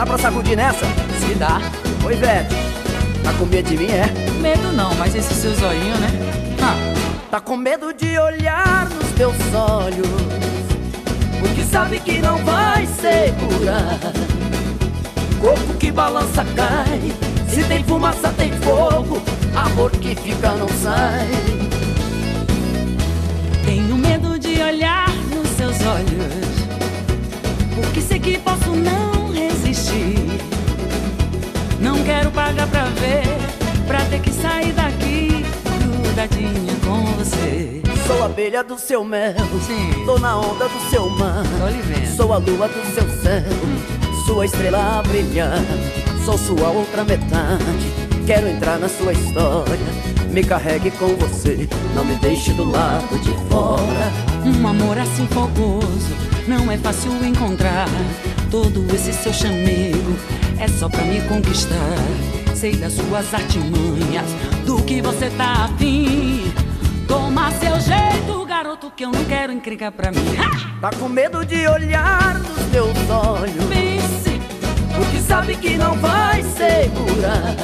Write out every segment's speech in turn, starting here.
Dá pra sacudir nessa? Se dá. Oi, Ivete. Tá com medo de mim, é? Medo não, mas esse seu zoinho, né? Ah. Tá com medo de olhar nos teus olhos Porque sabe que não vai segurar Corpo que balança cai Se tem fumaça tem fogo Amor que fica não sai Tenho medo de olhar abelha do seu mel. Sim. Tô na onda do seu mar. Sou a lua do seu céu. Sua estrela brilhante Sou sua outra metade. Quero entrar na sua história. Me carregue com você. Não me deixe do lado de fora. Um amor assim fogoso Não é fácil encontrar. Todo esse seu chamego É só pra me conquistar. Sei das suas artimanhas Do que você tá afim Toma seu jeito, garoto Que eu não quero encrencar pra mim. Ha! Tá com medo de olhar nos meus olhos. Pense, Porque sabe que não vai segurar?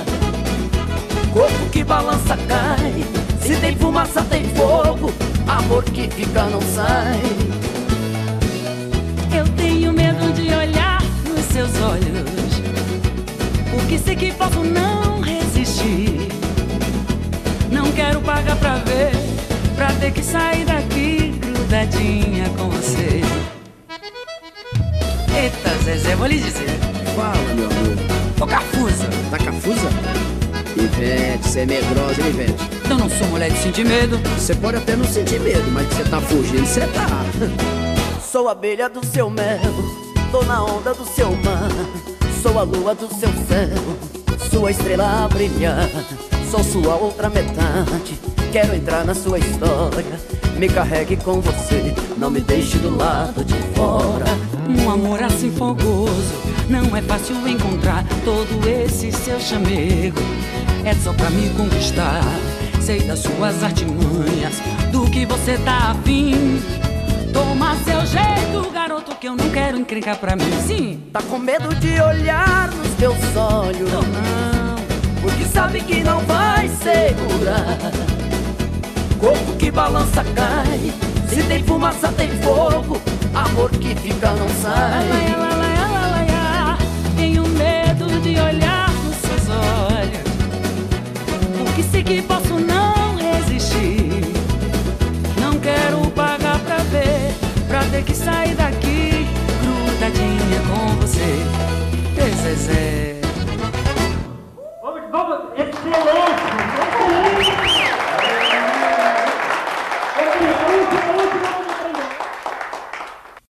Corpo que balança cai Se tem fumaça tem fogo Amor que fica não sai. Eu tenho medo de olhar nos seus olhos. Porque sei que posso não resistir. Não quero pagar pra ver grudadinha com você Eita, Zezé, vou lhe dizer Fala, meu amor Tô cafusa Tá cafusa? Ivete, você é medrosa, hein, Ivete? Eu não sou mulher de sentir medo Você pode até não sentir medo, mas você tá fugindo, você tá. Sou abelha do seu mel, tô na onda do seu mar. Sou a lua do seu céu, sua estrela brilhante. Sou sua outra metade, quero entrar na sua história. Me carregue com você, não me deixe do lado de fora. Um amor assim fogoso Não é fácil encontrar todo esse seu chamego. É só pra me conquistar Sei das suas artimanhas Do que você tá afim. Toma seu jeito, garoto Que eu não quero encrencar pra mim. Sim, Tá com medo de olhar nos teus olhos, ou não. porque sabe que não vai segurar. Fogo que balança cai. Se tem fumaça, tem fogo. Amor que fica, não sai. Tenho medo de olhar nos seus olhos. Porque sei que posso não resistir. Não quero pagar pra ver, pra ter que sair daqui.